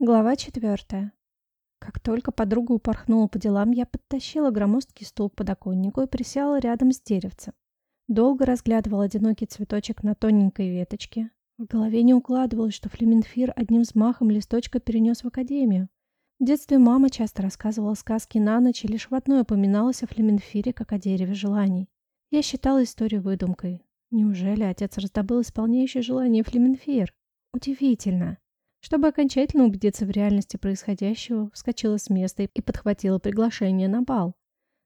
Глава четвертая. Как только подруга упорхнула по делам, я подтащила громоздкий стул к подоконнику и присела рядом с деревцем. Долго разглядывала одинокий цветочек на тоненькой веточке. В голове не укладывалось, что флеменфир одним взмахом листочка перенес в академию. В детстве мама часто рассказывала сказки на ночь, и лишь в одной упоминалось о флеменфире как о дереве желаний. Я считала историю выдумкой. Неужели отец раздобыл исполняющий желание флеменфир? Удивительно. Чтобы окончательно убедиться в реальности происходящего, вскочила с места и подхватила приглашение на бал.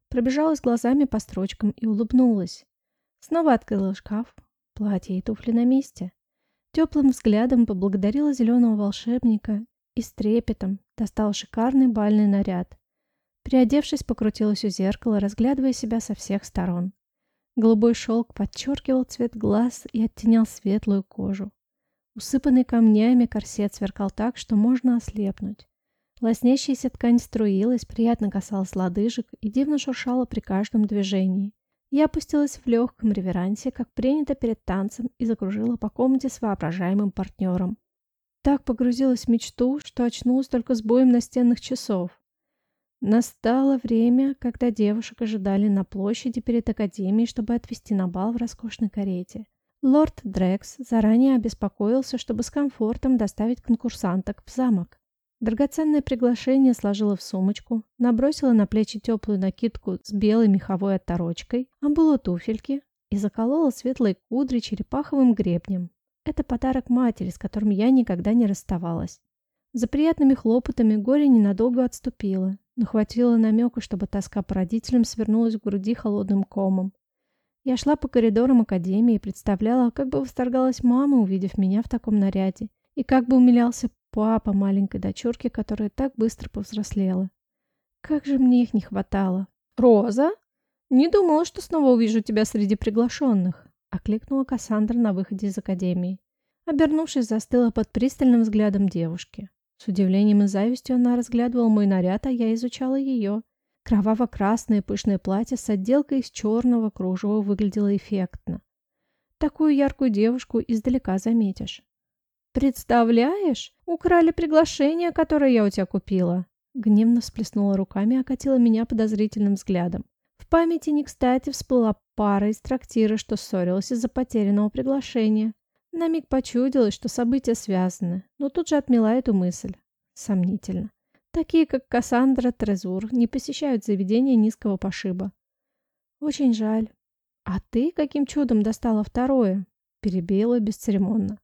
Пробежалась глазами по строчкам и улыбнулась. Снова открыла шкаф. Платье и туфли на месте. Теплым взглядом поблагодарила зеленого волшебника и с трепетом достала шикарный бальный наряд. Приодевшись, покрутилась у зеркала, разглядывая себя со всех сторон. Голубой шелк подчеркивал цвет глаз и оттенял светлую кожу. Усыпанный камнями корсет сверкал так, что можно ослепнуть. Лоснящаяся ткань струилась, приятно касалась лодыжек и дивно шуршала при каждом движении. Я опустилась в легком реверансе, как принято перед танцем, и закружила по комнате с воображаемым партнером. Так погрузилась в мечту, что очнулась только с боем настенных часов. Настало время, когда девушек ожидали на площади перед академией, чтобы отвезти на бал в роскошной карете. Лорд Дрекс заранее обеспокоился, чтобы с комфортом доставить конкурсанток в замок. Драгоценное приглашение сложила в сумочку, набросила на плечи теплую накидку с белой меховой отторочкой, обула туфельки и заколола светлые кудри черепаховым гребнем. Это подарок матери, с которым я никогда не расставалась. За приятными хлопотами горе ненадолго отступило, но хватило намека, чтобы тоска по родителям свернулась в груди холодным комом. Я шла по коридорам академии и представляла, как бы восторгалась мама, увидев меня в таком наряде, и как бы умилялся папа маленькой дочурки, которая так быстро повзрослела. Как же мне их не хватало. «Роза? Не думала, что снова увижу тебя среди приглашенных», — окликнула Кассандра на выходе из академии. Обернувшись, застыла под пристальным взглядом девушки. С удивлением и завистью она разглядывала мой наряд, а я изучала ее. Кроваво-красное пышное платье с отделкой из черного кружева выглядело эффектно. Такую яркую девушку издалека заметишь. «Представляешь? Украли приглашение, которое я у тебя купила!» Гневно всплеснула руками и окатила меня подозрительным взглядом. В памяти не кстати всплыла пара из трактира, что ссорилась из-за потерянного приглашения. На миг почудилось, что события связаны, но тут же отмела эту мысль. Сомнительно. Такие, как Кассандра Трезур, не посещают заведения низкого пошиба. Очень жаль. А ты каким чудом достала второе? Перебила бесцеремонно.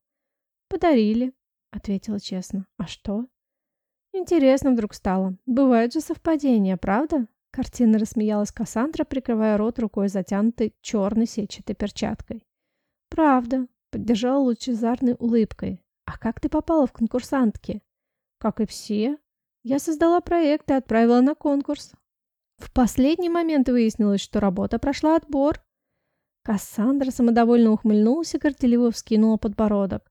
Подарили, ответила честно. А что? Интересно вдруг стало. Бывают же совпадения, правда? Картина рассмеялась Кассандра, прикрывая рот рукой, затянутой черной сетчатой перчаткой. «Правда», — поддержала лучезарной улыбкой. «А как ты попала в конкурсантки?» «Как и все», я создала проект и отправила на конкурс. В последний момент выяснилось, что работа прошла отбор. Кассандра самодовольно ухмыльнулась и горделиво вскинула подбородок.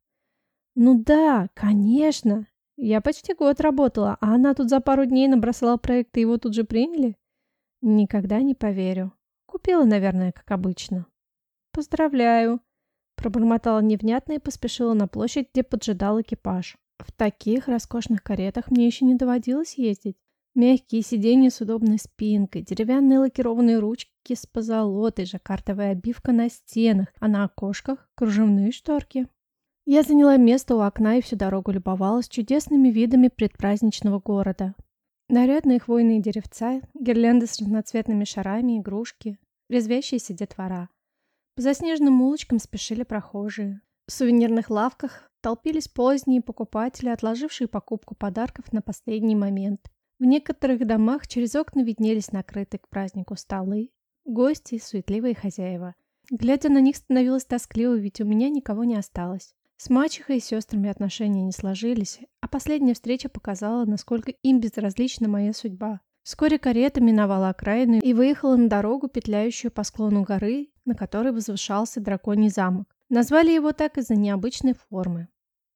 «Ну да, конечно. Я почти год работала, а она тут за пару дней набросала проект, и его тут же приняли? Никогда не поверю. Купила, наверное, как обычно». «Поздравляю», — пробормотала невнятно и поспешила на площадь, где поджидал экипаж. В таких роскошных каретах мне еще не доводилось ездить. Мягкие сиденья с удобной спинкой, деревянные лакированные ручки с позолотой, жаккартовая обивка на стенах, а на окошках кружевные шторки. Я заняла место у окна и всю дорогу любовалась чудесными видами предпраздничного города. Нарядные хвойные деревца, гирлянды с разноцветными шарами, игрушки, резвящиеся детвора. По заснеженным улочкам спешили прохожие. В сувенирных лавках толпились поздние покупатели, отложившие покупку подарков на последний момент. В некоторых домах через окна виднелись накрытые к празднику столы, гости и суетливые хозяева. Глядя на них, становилось тоскливо, ведь у меня никого не осталось. С мачехой и сестрами отношения не сложились, а последняя встреча показала, насколько им безразлична моя судьба. Вскоре карета миновала окраину и выехала на дорогу, петляющую по склону горы, на которой возвышался драконий замок. Назвали его так из-за необычной формы.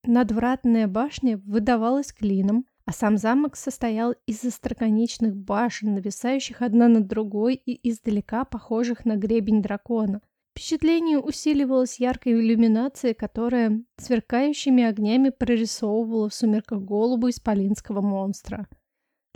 Надвратная башня выдавалась клином, а сам замок состоял из остроконечных башен, нависающих одна над другой и издалека похожих на гребень дракона. Впечатление усиливалось яркой иллюминацией, которая сверкающими огнями прорисовывала в сумерках голубу исполинского монстра.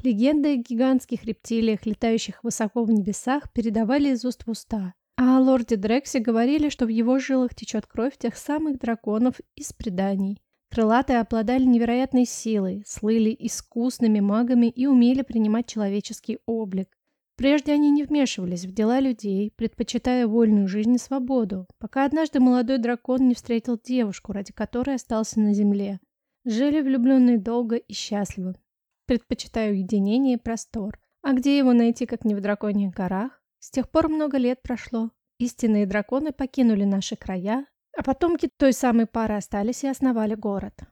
Легенды о гигантских рептилиях, летающих высоко в небесах, передавали из уст в уста. А о лорде Дрексе говорили, что в его жилах течет кровь тех самых драконов из преданий. Крылатые обладали невероятной силой, слыли искусными магами и умели принимать человеческий облик. Прежде они не вмешивались в дела людей, предпочитая вольную жизнь и свободу, пока однажды молодой дракон не встретил девушку, ради которой остался на земле. Жили влюбленные долго и счастливо, предпочитая уединение и простор. А где его найти, как не в драконьих горах? С тех пор много лет прошло. Истинные драконы покинули наши края, а потомки той самой пары остались и основали город.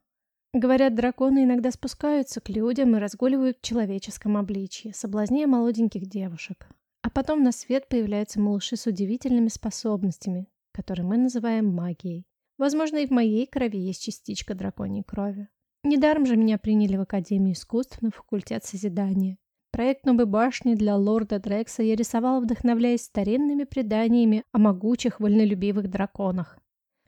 Говорят, драконы иногда спускаются к людям и разгуливают в человеческом обличье, соблазняя молоденьких девушек. А потом на свет появляются малыши с удивительными способностями, которые мы называем магией. Возможно, и в моей крови есть частичка драконьей крови. Недаром же меня приняли в Академию искусств на факультет созидания. Проект новой башни для лорда Дрекса я рисовала, вдохновляясь старинными преданиями о могучих вольнолюбивых драконах.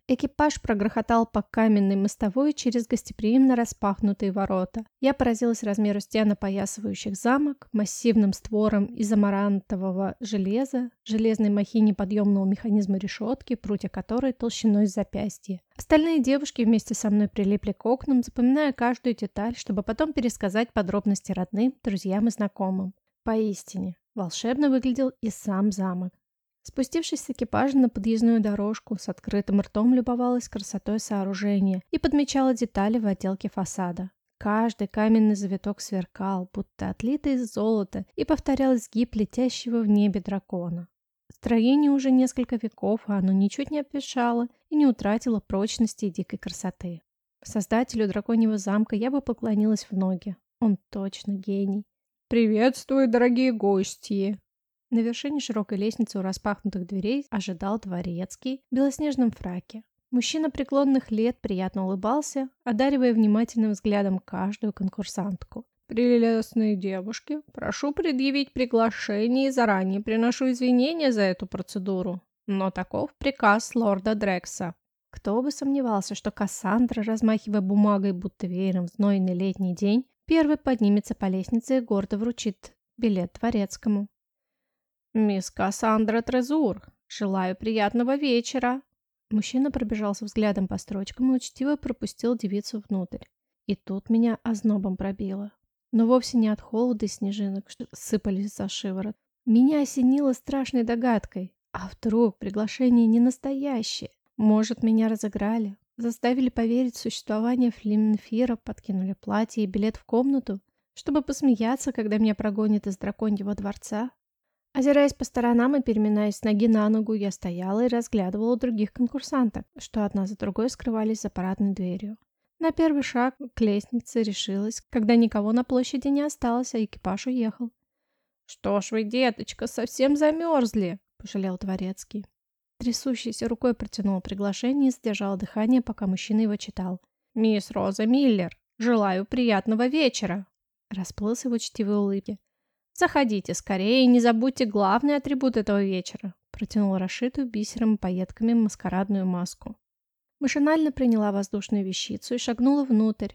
Экипаж прогрохотал по каменной мостовой через гостеприимно распахнутые ворота. Я поразилась размеру стен, опоясывающих замок, массивным створом из амарантового железа, железной махине подъемного механизма решетки, прутья которой толщиной запястья. Остальные девушки вместе со мной прилипли к окнам, запоминая каждую деталь, чтобы потом пересказать подробности родным, друзьям и знакомым. Поистине, волшебно выглядел и сам замок. Спустившись с экипажа на подъездную дорожку, с открытым ртом любовалась красотой сооружения и подмечала детали в отделке фасада. Каждый каменный завиток сверкал, будто отлитый из золота, и повторял изгиб летящего в небе дракона. Строение уже несколько веков, а оно ничуть не опешало и не утратило прочности и дикой красоты. Создателю драконьего замка я бы поклонилась в ноги. Он точно гений. «Приветствую, дорогие гости!» На вершине широкой лестницы у распахнутых дверей ожидал дворецкий в белоснежном фраке. Мужчина преклонных лет приятно улыбался, одаривая внимательным взглядом каждую конкурсантку. «Прелестные девушки, прошу предъявить приглашение и заранее приношу извинения за эту процедуру. Но таков приказ лорда Дрекса». Кто бы сомневался, что Кассандра, размахивая бумагой, будто веером в знойный летний день, первый поднимется по лестнице и гордо вручит билет дворецкому. «Мисс Кассандра Трезур, желаю приятного вечера!» Мужчина пробежался взглядом по строчкам и учтиво пропустил девицу внутрь. И тут меня ознобом пробило. Но вовсе не от холода и снежинок, что сыпались за шиворот. Меня осенило страшной догадкой. А вдруг приглашение не настоящее? Может, меня разыграли? Заставили поверить в существование Флимнфира, подкинули платье и билет в комнату, чтобы посмеяться, когда меня прогонят из драконьего дворца? Озираясь по сторонам и переминаясь с ноги на ногу, я стояла и разглядывала других конкурсанток, что одна за другой скрывались за парадной дверью. На первый шаг к лестнице решилась, когда никого на площади не осталось, а экипаж уехал. «Что ж вы, деточка, совсем замерзли!» – пожалел Дворецкий. Трясущейся рукой протянул приглашение и сдержал дыхание, пока мужчина его читал. «Мисс Роза Миллер, желаю приятного вечера!» Расплылся в учтивой улыбке. «Заходите скорее и не забудьте главный атрибут этого вечера», протянула расшитую бисером и пайетками маскарадную маску. Машинально приняла воздушную вещицу и шагнула внутрь.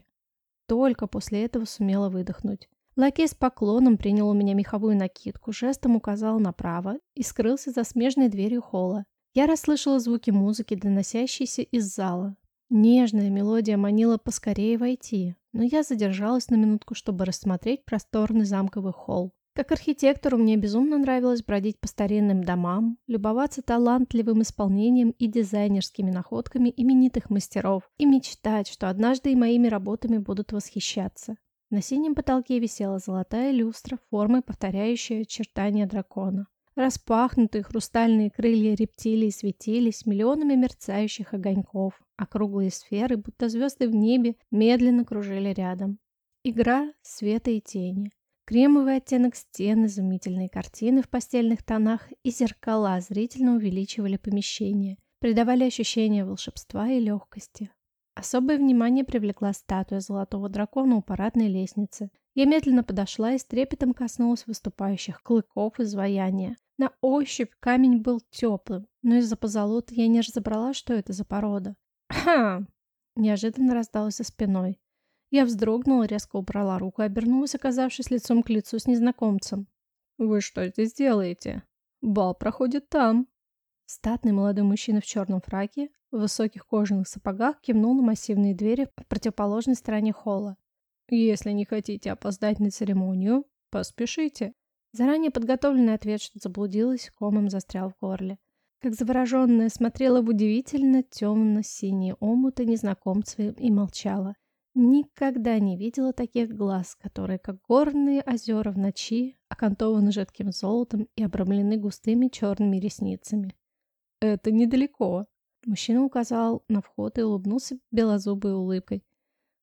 Только после этого сумела выдохнуть. Лакей с поклоном принял у меня меховую накидку, жестом указал направо и скрылся за смежной дверью холла. Я расслышала звуки музыки, доносящиеся из зала. Нежная мелодия манила поскорее войти, но я задержалась на минутку, чтобы рассмотреть просторный замковый холл. Как архитектору мне безумно нравилось бродить по старинным домам, любоваться талантливым исполнением и дизайнерскими находками именитых мастеров и мечтать, что однажды и моими работами будут восхищаться. На синем потолке висела золотая люстра, формой повторяющая очертания дракона. Распахнутые хрустальные крылья рептилий светились миллионами мерцающих огоньков, а круглые сферы, будто звезды в небе, медленно кружили рядом. Игра света и тени. Кремовый оттенок стен, изумительные картины в постельных тонах и зеркала зрительно увеличивали помещение, придавали ощущение волшебства и легкости. Особое внимание привлекла статуя золотого дракона у парадной лестницы. Я медленно подошла и с трепетом коснулась выступающих клыков изваяния. На ощупь камень был теплым, но из-за позолоты я не разобрала, что это за порода. «Ха!» — неожиданно раздалось за спиной. Я вздрогнула, резко убрала руку обернулась, оказавшись лицом к лицу с незнакомцем. «Вы что здесь делаете? Бал проходит там». Статный молодой мужчина в черном фраке, в высоких кожаных сапогах кивнул на массивные двери в противоположной стороне холла. «Если не хотите опоздать на церемонию, поспешите». Заранее подготовленный ответ, что заблудилась, комом застрял в горле. Как завороженная смотрела в удивительно темно-синие омуты незнакомца и молчала. Никогда не видела таких глаз, которые, как горные озера в ночи, окантованы жидким золотом и обрамлены густыми черными ресницами. «Это недалеко», — мужчина указал на вход и улыбнулся белозубой улыбкой.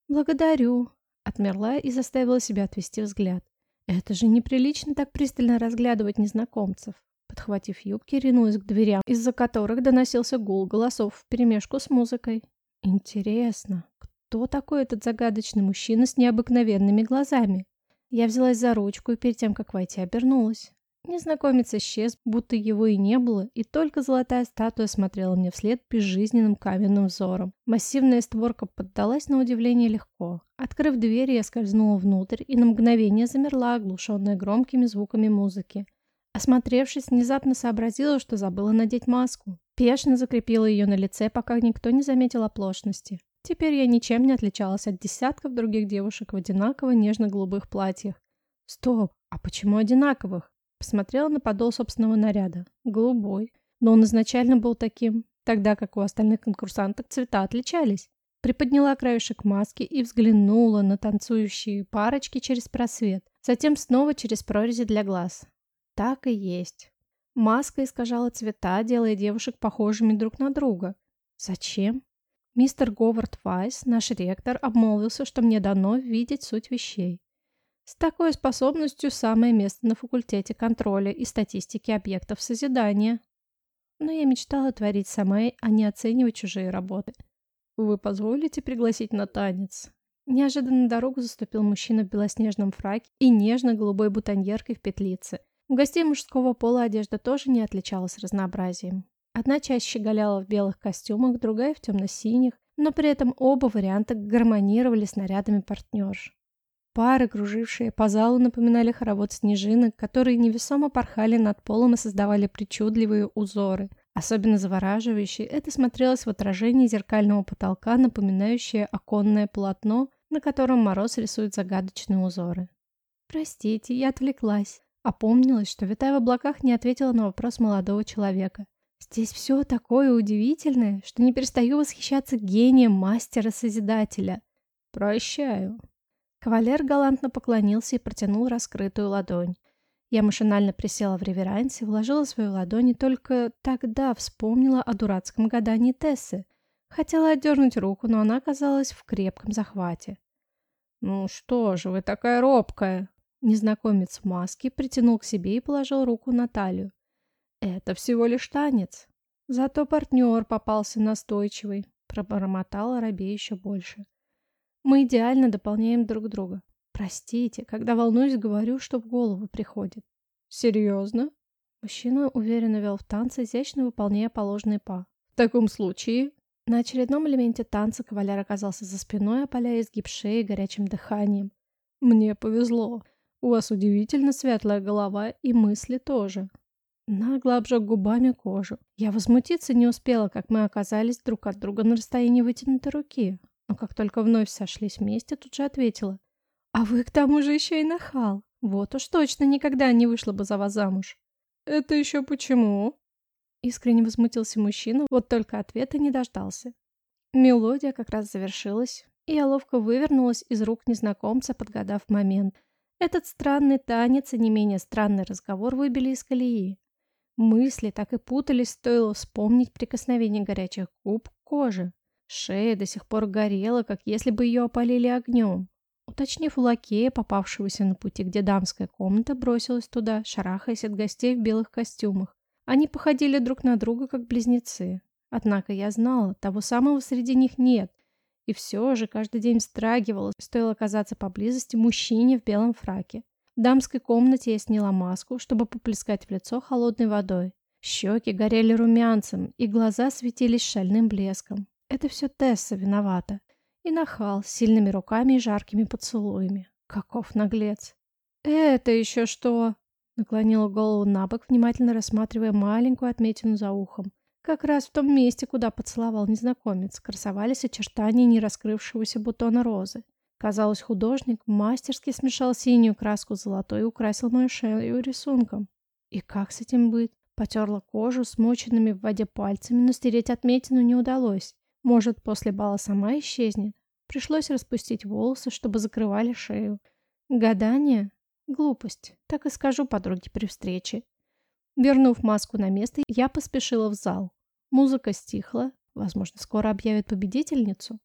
«Благодарю», — отмерла и заставила себя отвести взгляд. «Это же неприлично так пристально разглядывать незнакомцев». Подхватив юбки, ринулась к дверям, из-за которых доносился гул голосов вперемешку с музыкой. «Интересно, кто такой этот загадочный мужчина с необыкновенными глазами? Я взялась за ручку и перед тем, как войти, обернулась. Незнакомец исчез, будто его и не было, и только золотая статуя смотрела мне вслед безжизненным каменным взором. Массивная створка поддалась на удивление легко. Открыв дверь, я скользнула внутрь и на мгновение замерла, оглушенная громкими звуками музыки. Осмотревшись, внезапно сообразила, что забыла надеть маску. Пешно закрепила ее на лице, пока никто не заметил оплошности. Теперь я ничем не отличалась от десятков других девушек в одинаково нежно-голубых платьях. Стоп, а почему одинаковых? Посмотрела на подол собственного наряда. Голубой. Но он изначально был таким, тогда как у остальных конкурсанток цвета отличались. Приподняла краешек маски и взглянула на танцующие парочки через просвет, затем снова через прорези для глаз. Так и есть. Маска искажала цвета, делая девушек похожими друг на друга. Зачем? Мистер Говард Вайс, наш ректор, обмолвился, что мне дано видеть суть вещей. С такой способностью самое место на факультете контроля и статистики объектов созидания. Но я мечтала творить сама, а не оценивать чужие работы. «Вы позволите пригласить на танец?» Неожиданно дорогу заступил мужчина в белоснежном фраке и нежно-голубой бутоньеркой в петлице. У гостей мужского пола одежда тоже не отличалась разнообразием. Одна часть щеголяла в белых костюмах, другая в темно-синих, но при этом оба варианта гармонировали с нарядами партнерш. Пары, кружившие по залу, напоминали хоровод снежинок, которые невесомо порхали над полом и создавали причудливые узоры. Особенно завораживающе это смотрелось в отражении зеркального потолка, напоминающее оконное полотно, на котором мороз рисует загадочные узоры. «Простите, я отвлеклась». Опомнилась, что, витая в облаках, не ответила на вопрос молодого человека. Здесь все такое удивительное, что не перестаю восхищаться гением мастера-созидателя. Прощаю. Кавалер галантно поклонился и протянул раскрытую ладонь. Я машинально присела в реверансе, вложила свою ладонь и только тогда вспомнила о дурацком гадании Тессы. Хотела отдернуть руку, но она оказалась в крепком захвате. «Ну что же вы такая робкая?» Незнакомец в маске притянул к себе и положил руку на талию. Это всего лишь танец. Зато партнер попался настойчивый, пробормотала Раби еще больше. Мы идеально дополняем друг друга. Простите, когда волнуюсь, говорю, что в голову приходит. Серьезно? Мужчина уверенно вел в танце, изящно выполняя положенный па. В таком случае... На очередном элементе танца кавалер оказался за спиной, опаляя изгиб шеи горячим дыханием. «Мне повезло. У вас удивительно светлая голова и мысли тоже. Нагло обжег губами кожу. Я возмутиться не успела, как мы оказались друг от друга на расстоянии вытянутой руки. Но как только вновь сошлись вместе, тут же ответила. «А вы к тому же еще и нахал. Вот уж точно никогда не вышла бы за вас замуж». «Это еще почему?» Искренне возмутился мужчина, вот только ответа не дождался. Мелодия как раз завершилась, и я ловко вывернулась из рук незнакомца, подгадав момент. Этот странный танец и не менее странный разговор выбили из колеи. Мысли так и путались, стоило вспомнить прикосновение горячих губ к коже. Шея до сих пор горела, как если бы ее опалили огнем. Уточнив у лакея, попавшегося на пути, где дамская комната, бросилась туда, шарахаясь от гостей в белых костюмах. Они походили друг на друга, как близнецы. Однако я знала, того самого среди них нет. И все же каждый день вздрагивала, стоило оказаться поблизости мужчине в белом фраке. В дамской комнате я сняла маску, чтобы поплескать в лицо холодной водой. Щеки горели румянцем, и глаза светились шальным блеском. Это все Тесса виновата. И нахал с сильными руками и жаркими поцелуями. Каков наглец. «Это еще что?» Наклонила голову на бок, внимательно рассматривая маленькую отметину за ухом. Как раз в том месте, куда поцеловал незнакомец, красовались очертания нераскрывшегося бутона розы. Казалось, художник мастерски смешал синюю краску с золотой и украсил мою шею рисунком. И как с этим быть? Потерла кожу смоченными в воде пальцами, но стереть отметину не удалось. Может, после бала сама исчезнет? Пришлось распустить волосы, чтобы закрывали шею. Гадание? Глупость. Так и скажу подруге при встрече. Вернув маску на место, я поспешила в зал. Музыка стихла. Возможно, скоро объявят победительницу.